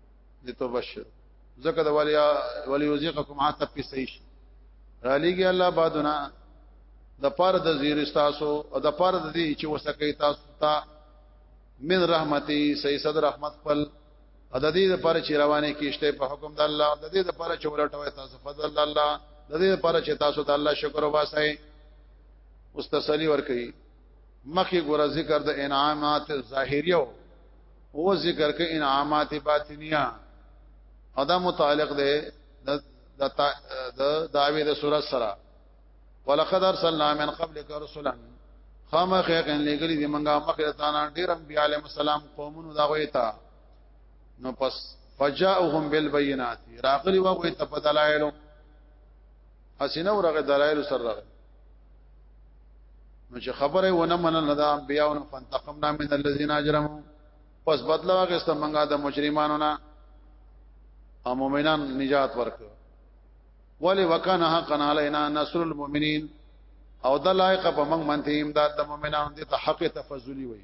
دې توبه شي ځکه د ولیا ولیوزیقکم عتب په صحیح شي را لېږي الله بادونه د پاره د زیر تاسو او د پاره د دې چې وسکه تاسو ته من رحمتي سي صدر رحمت خپل د دې لپاره چې روانه کیشته په حکم د الله د دې لپاره چې ولټوي تاسو فضل الله د دې لپاره چې تاسو د الله شکر وباسئ اوس تسلی ورکړي مخکې ګور ذکر د انعامات ظاهریو او ذکر کې انعامات باطنیه او دا متعلق ده د د داوی د سورۃ سره ولقد ارسلنا من قبلك رسلا خامخ یقین لګلی دی منګه مخه تانا ډیر انبیاء علیهم السلام قومونو دا وې تا نو پس فجاءهم بالبينات راغلی وغه ته په دلایلو اسینه ورغه دلایل سره نو چې خبره ونه منل دا بیاو نه فنتقمنا من الذين اجرموا پس بدلا واغست منګه د مجرمانو نه او مؤمنان نجات ورک ولی وکانه حقا علینا نصر المؤمنین او د لایق په موږ منته امداد د مؤمنانو د حق تفضلی وي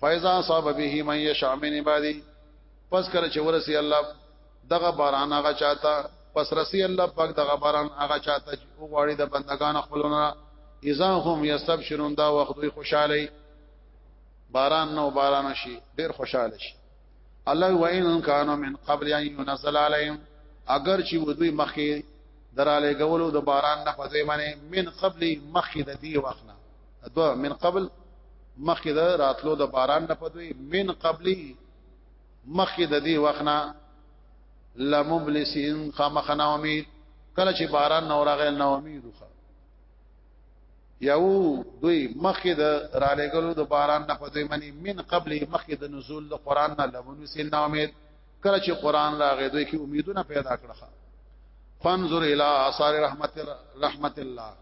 فایزا صاحب به من یشاء من عبادی پس کله چې ورسی الله دغه باران هغه چاته پس رسی الله پاک دغه باران هغه چاته او غواړي د بندگان خپلونه اذا هم یستبشرون دا وخت دوی خوشاله باران نو باران شي ډیر خوشاله شي الله وان کانوا من قبل ان ينزل عليهم اگر چې دوی مخکې دراله غولو د باران نه فزې باندې من قبل مخکې د دې وخت دو من قبل مخکې د راتلو د باران نه پدوي من قبلي مخکې د دې وخنا لمبلسین خامخنا امید کله چې باران نور غل نه امید وخه یو دوی مخکې د رالېګلو د باران نه پدوي منی من قبلي مخکې د نزول د قران نه لمبلسین نه امید کله چې قران راغی دوی کې امیدونه پیدا کړه فانظر الى اثار رحمت رحمت الله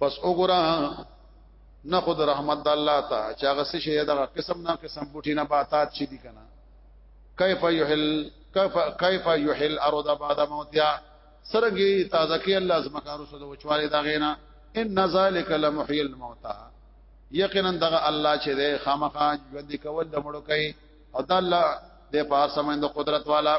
پس وګوره نه خود رحمت د الله ته چې هغه څه شي دغه قسم نه قسم بوټي نه باتات شي دي کنه کیف یحل کیف کیف یحل ارض بعد موتیا سرګي تازه کې الله زمکار سود وچواله دا غینا ان ذالک لمحی الموتى یقینا دغه الله چې ده خامخا ژوند کول د مړو کوي او د الله د پاسه مند قدرت والا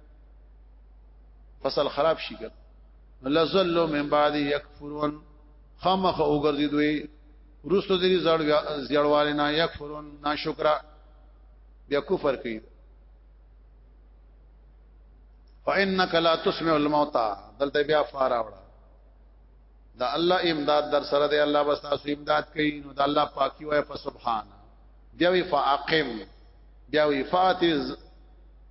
فصل خراب شي ګر لزلوا من بعد يكفرون خامخ وګرځي دوی روستو دې زړواله نه يكفرون ناشکرا بیا کفر کوي فانك لا تسمع الموتى دلته بیا فار اوړه دا الله امداد در سره دی الله بس تاسو امداد کوي نو دا الله پاکي وای فسبحان بیا وی فاقم بیا وی فاتز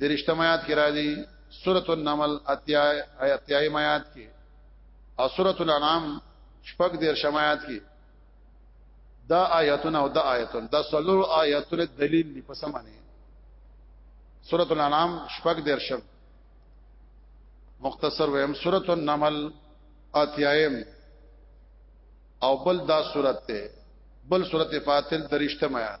درشتم آیات کې راځي سورۃ النمل اتیا اتیای آیات کې او سورۃ الانعام شپږ دیر شمایات کې دا آیاتونه او دا آیاتونه دا سلور آیاتونه دلیل دی په سمانه سورۃ الانعام شپږ دیر شم مختصر ویم سورۃ النمل اتیایم او بل دا سورته بل سورته فاتل درشتم آیات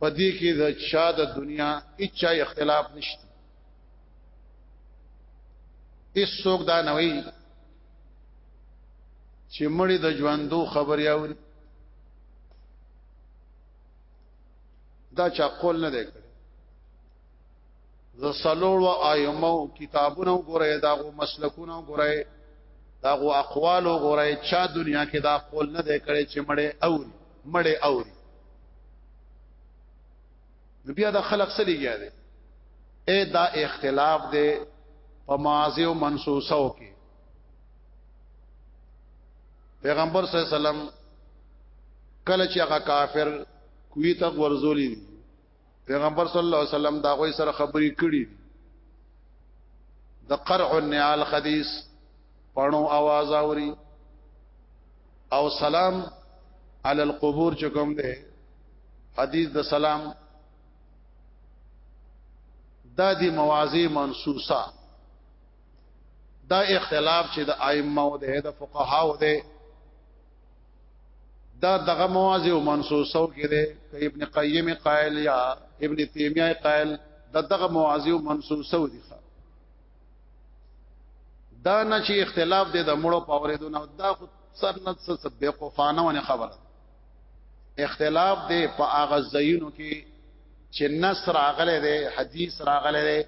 پدې کې د چا د دنیا اچا اختلاف نشته هیڅ څوک دا نه وایي چې مړی د ژوندو خبر یاوري دا چا قول نه دی کړی د سلوړ و ایمو کتابونو ګورې دا غو مسلکونو ګورې دا غو اقوالو ګورې چا دنیا کې دا قول نه دی کړی چې مړی اوري مړې اوري نو بیا د خلق سړي ګیا دي اے دا اختلاف دی په ماضی او منسوسو کې پیغمبر صلی الله علیه وسلم کله چې هغه کافر کوی ته ورزولې دي پیغمبر صلی الله علیه وسلم دا غوي سره خبرې کړي د قرع النعال حدیث پړو आवाज اوري او سلام علی القبور چکم ده حدیث د سلام دا دی موازی منصوصه دا اختلاف چې د ائمه او د فقها او د دا دغه موازی او منسوسو کې ده ک ابن قیم قائل یا ابن تیمیه قائل دا دغه موازی او منسوسو دي دا نه چې اختلاف دی د مړو پاورېدو نه دا خو سر نه څه به قفانه ونه خبره اختلاف دی په هغه ځایونو کې چې نص راغله دی حدیث راغله دی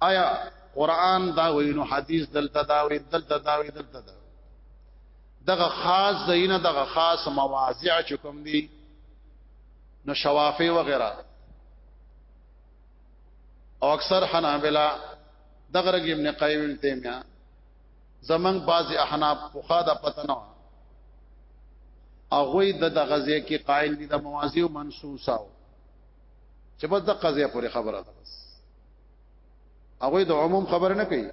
آیا قران دا وینو حدیث دلته دا وی دلته دا وی دلته دا دغه خاص زینه دغه خاص مواضع چې کوم دي نو شوافی وغیرہ او اکثر حنابلہ دغه رګ ابن قیم ابن تیمیه زمنګ بعض احناف فقها د پتنو اغوی د دغه ځای کې قائل دي د مواضع منصوصه چې بس د قضیه پورې خبره ده بس هغه د عموم خبر نه کوي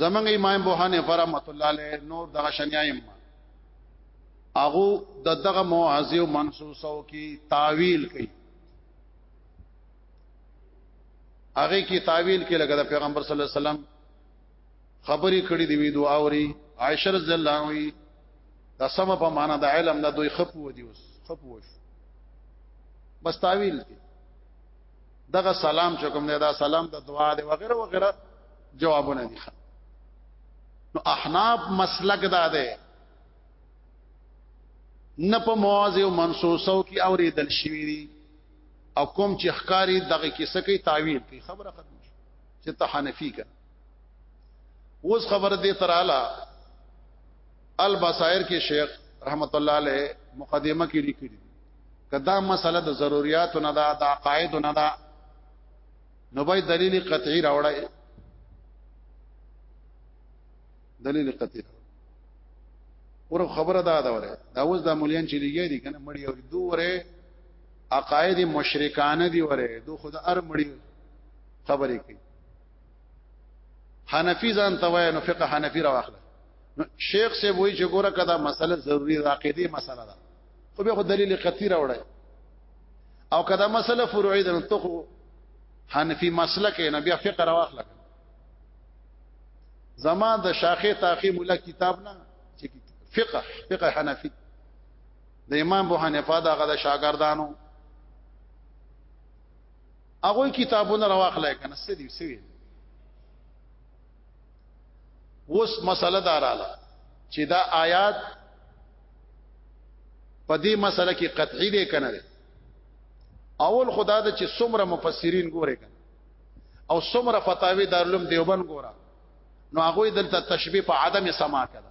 زمنګ امام بوهانه فرحمت الله علیه نور دغه شنیایم هغه د دغه موعظه او منسوسو کی تعویل کوي هغه کی تعویل کې لګا د پیغمبر صلی الله علیه وسلم خبرې کړې دی وی دوه اوري عائشه رضی الله عنها دا سم په معنا د علم نه دوی خپو دی اوس خپو شو بس تعویل دی دغه سلام چې کوم دی دا سلام د دعا دی وغیرہ وغیرہ جوابونه دي نو احناف مسلک دا دی نه په مواز او منسوسو کې اوریدل شوی دی او کوم چې ښکاری دغه کیسه کوي تعویل کوي خبره ختم شي چې ته حنفي کا اوس خبر دې تراله البصائر کې شیخ رحمت الله علیه مقدمه کې لیکلي کدا مسله د ضرورت نه ده د عقاید نه ده نو به دلیل قطعی راوړای دلیل قطعی ور خبره دا ده وره دا اوس د مولین چې لګی دي کنه مړی او دوره عقاید مشرکانه دی وره دو خود ار مړی خبرې کوي حنفي ځان ته وای نو فقه حنفي راوخله نو شیخ سی وای چې ګوره کدا مسله ضروری ده عقيدي مسله ده خو به خو دلیل قطعي راوړی او کدا مسله فروعي ده نو ته خو حنفي مسلک نه بیا فقه راوخله زما د شاخه تاخي مولا کتاب نه چې فقه فقه حنفي د امام ابو حنیفه دا غدا شاګردانو هغه کتابونه راوخلای کنه سدي سوي اوس مسله داراله چې دا آیات په دې مسله کې قطعي دی کنه دی اول خدا د چې څومره مفسرین ګوري کنه او څومره فتاوی دارلوم دیوبند ګورا نو هغه دلته تشبیه په عدم سما کړه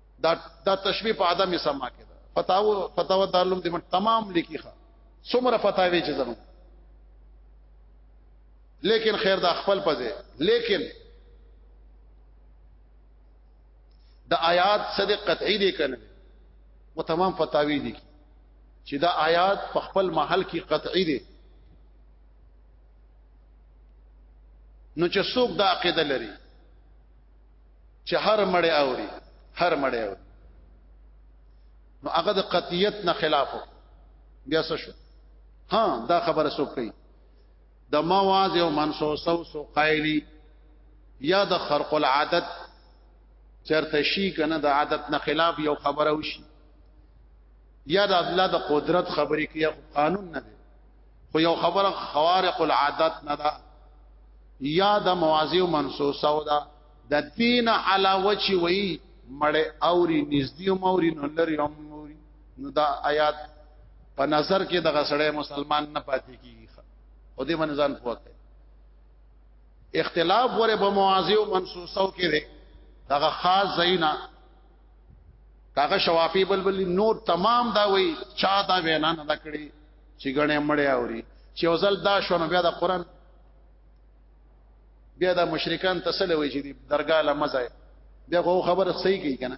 دا دا تشبیه په عدم سما کې ده فتاوا فتاوا دارلوم دې من تمام لیکي ښه څومره فتاوی چې زمو لیکن خیر دا خپل پځه لیکن د آیات صدق قطعی دی کنه و تمام فتاوی دي چې دا آیات په خپل محل کې قطعی دي نو چې څوک دا عقیده لري چې هر مړی اوري هر مړی اوري نو هغه د قطعیت نه خلاف بیا څه شو ها دا خبره سو کوي د مواز او منصوص او سو قایلی یا د خرق العادت چرته شي کنه د عادت نه خلاف یو خبره وشي یا د الله د قدرت خبرې کې قانون نه دی خو یو خبره خوارق العادت نه ده یا د موازی منسوسه او ده د دین علاوه چې وی مړ اوري نږدې موري نو لري هم موري نو دا آیات په نظر کې دغه سړی مسلمان نه پاتې کیږي او دې باندې ځان پوهه اختلاف وره په موازی او منسوسه کې ده دغه خاص زینا دغه شوافی بلبل نور تمام دا وی چا دا وینا نه کړی چې غنې مړې اوري چې وزل دا شونه بیا د قران بیا د مشرکان تسلی وي چې درګه لمزه بیا خو خبره صحیح کوي کنه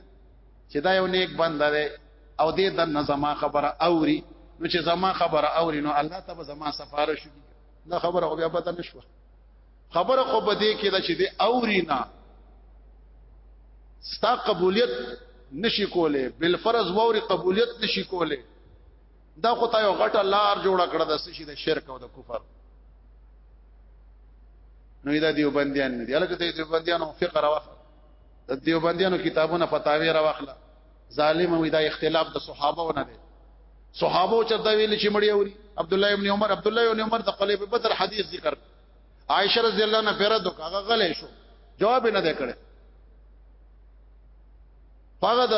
چې دا یو نیک بنده دی او دې د نظم خبره اوري نو چې زما خبره اوري نو الله ته به زما سفارش وي دا خبره خو بیا پته نشوه خبره خو به دې کې دا چې دې اوري نه ستا قبولیت نشي کوله بل فرض ووري قبولیت نشي کوله دا خو ته یو غټه لار جوړه کړه د سشي د شرک او د کفر نو دا دیوبندیان دي الکه ته دیوبندیانو فقه راوخه د دیوبندیانو کتابونه فتاوی راوخله ظالم وي دا اختلاف د صحابه نه دي صحابه چې دا ویل چې مړی اوري عبد الله ابن عمر عبد الله ابن عمر د قلیب بدر حدیث ذکر عائشه رضی الله عنها پیرا دوک هغه غلې شو جواب نه دی کړی هغه د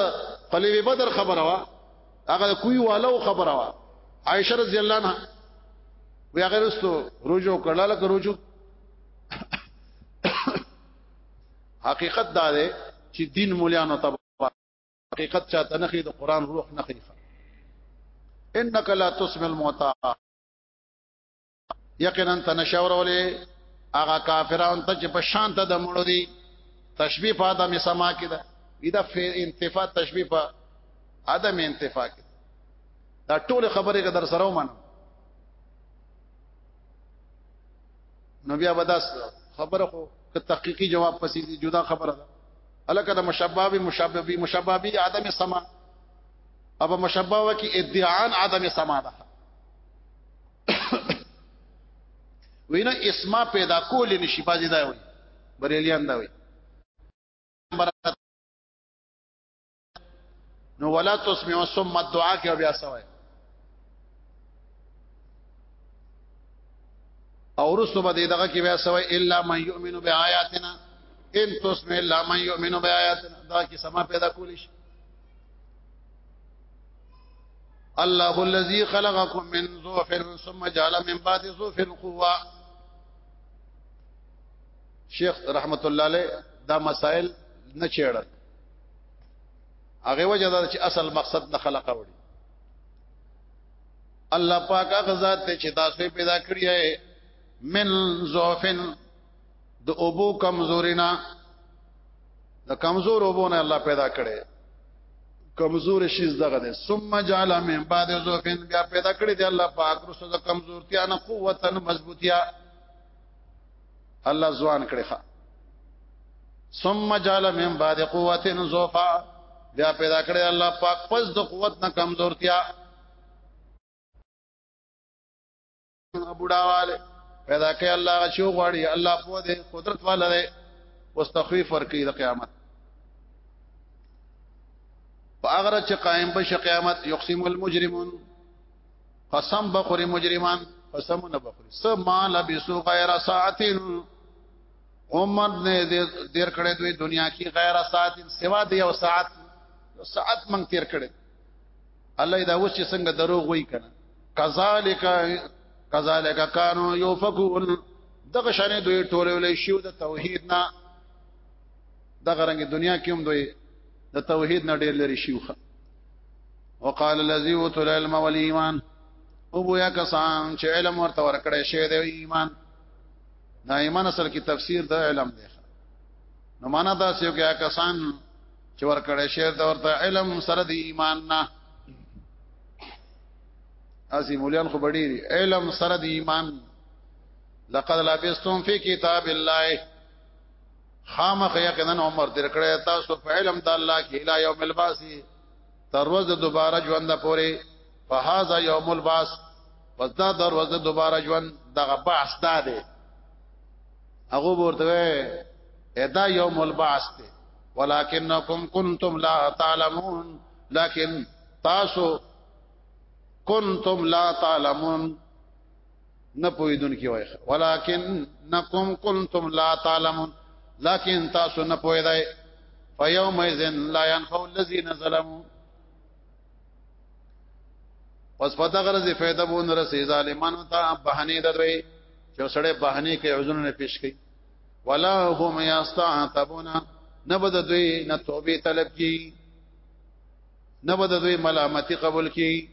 قلیب بدر خبره وا هغه کوی والو خبره وا عائشه رضی الله عنها بیا غرستو رجوع کړه لکه رجوع حقیقت دا دی چې دین مولیانو تبع حقیقت چاته نه خي د قران روح نه خي انك لا تسمع الموتى یقینا تنشور ولې هغه کافرانو ته چې په شان ته د مړو دي تشبیه په ادم سما کې ده دا انتفاع تشبیه په عدم انتفاع کې دا ټول خبرې که در سره ومنم نو بیا بداس خبره خو که تحقیقی جواب پسې جدا خبره ده الکه د مشبابي مشبابي مشبابي عدم سما اب مشبابه کې ادعاء عدم سما ده وینه اسما پیدا کول نشي بازي دا وي بریلیان دا وي نو ولا تسمع ثم الدعاء کې بیا سوای او رسو به دغه کې بیا سوای الا من يؤمن بآياتنا ان تسمع الا من يؤمن بآياتنا دا کې سما پیدا کول شي الله الذي خلقكم من ضعف ثم جعل من بعد ضعف قوه شیخ رحمت الله علیه دا مسائل نه چیړل هغه وجه دا چې اصل مقصد نه خلق وړي الله پاک هغه ذات چې تاسو پیدا کړی من ضعفن د اوبو کمزورینا د کمزور اوبو نه الله پیدا کړي کمزور شي دغه ده ثم جعل من بعد ذوفن بیا پیدا کړی دی الله پاک رسو د کمزورتیا نه قوتا مضبوطیا الله ځوان کړی ښا ثم جعل من بعد قوت ذوفا بیا پیدا کړی الله پاک پس د قوت نه کمزورتیا بډاواله پیدا کوي الله چې غواړي الله په دې قدرت والا دی واستخفيف ورکی د قیامت فاغره چې قائم بشه قیامت یقسم المجرمون قسم بخوري مجرمان قسم نه بخوري سما لبسو غیر ساعتين عمر نه دیر کړه دوی دنیا کې غیر ساعتين سوا دی او ساعت ساعت مونږ تیر کړه الله دا اوس چې څنګه دروغ وای کنه کذالک کذالک کانو یوفقون دغه شانه دوی ټولولې شو د توحید نه دغه رنګ دنیا کې هم دوی د توحید نه ډېر لري شيوخه وقال الذي اوتل العلم والايمان او بیا کسان چې علم ورته ورکړې شه د ایمان دا ایمان اصل کې تفسیر د علم دی نو معنا دا چې کسان چې ورکړې شی ته ورته علم سره دی ایمان نه اسی مولیان خو بډی دی علم سره دی ایمان لقد لبستم فی کتاب الله خامخ یقینا عمر تیر کړی تاسو په علم د الله کې الی یوم الباس تر ورځ دوباره ژوند پورې فهذا یوم الباس پس دا در ورځ دوباره ژوند دغه بحث دا دی هغه ورته ادا یوم البعث دی ولکنکم کنتم لا تعلمون لكن تاسو کنتم لا تعلمون نه پویدون کی وای ولکن نکم کنتم لا تعلمون لكن تاسو نه پویدای فیوم اذن لا ينفع الذين ظلموا پس پتا غرض فائدہ بون رسې ظالمانو ته بهانه دروي چې سړی بهانه کوي عذرونه پیش کوي ولا هم یستعتبون نبد دوی نه توبه طلب کی نبد دوی ملامتی قبول کی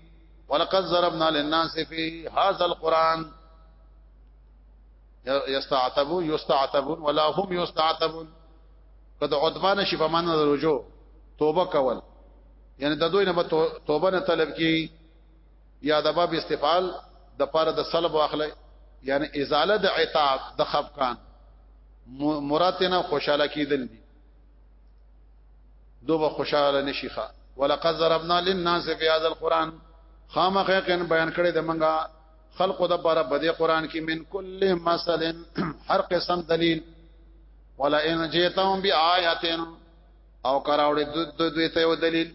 ولقد ضربنا للناس في هذا القران یستعتبون یستعتبون ولا هم یستعتبون کده عتبانه شي په معنا د رجوع توبه کول یعنی د دوی نه توبه نه طلب کی یا د باب استفعال د پاره د سلب واخلې یعنی ازاله د عتاب د خفقان مراتنا خوشاله کیدل دي دوه خوشاله نشيخه ولقد ضربنا للناس في هذا القران خامخ یقین بیان کړی د منګه خلقو د بار بده قران کې من کل مثلا هر قسم دلیل ولا ان جئتهم بآیاتن او کراوړې د دوی ته یو دلیل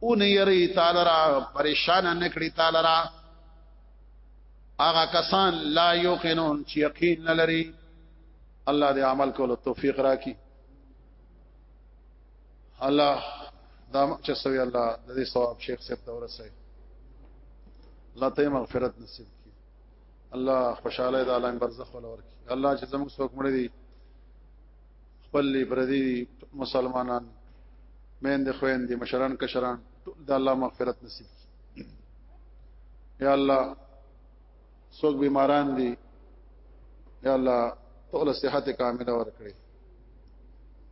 اون یری تعالی را پریشان نه کړی تعالی را هغه کسان لا یوقنون چې یقین نه لري الله دې عمل کولو توفیق راکړي الله دا چې سوي الله د دې ثواب شیخ صاحب ته ورسوي الله ته مغفرت نصیب کړي الله خوشاله د عالم برزخ ولور کړي الله چې زموږ څوک مړ دي خپل پردي مسلمانان مین د خوین دي مشران کشران ټول د الله مغفرت نصیب یا الله څوک بیماران دي یا الله ټول صحت کامله ورکړي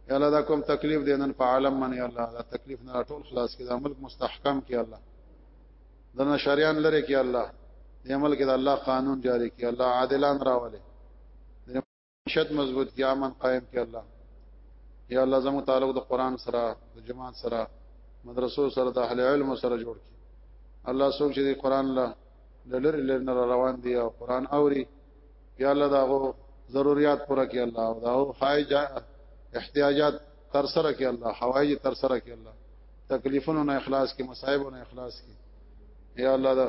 یا الله دا کوم تکلیف دی نن په عالم باندې الله دا تکلیف نه ټول خلاص کړي دا ملک مستحکم کړي الله دا نشریان لره کړي الله دې عمل کې دا الله قانون جاری کړي الله عادلان راولي شد مضبوط کی امن قائم کی الله یا الله زمو تعلق د قران سره د جماعت سره مدرسو سره د اهل علم سره جوړ کی الله سوچ چې د قران له لری لری نه روان دی او قران اوري یا الله داغو ضرورت پوره کی الله او داغو حایج احتیاجات تر سره کی الله حوایج تر سره کی الله تکلیفونو نه اخلاص کی مصائب نه اخلاص کی یا الله دا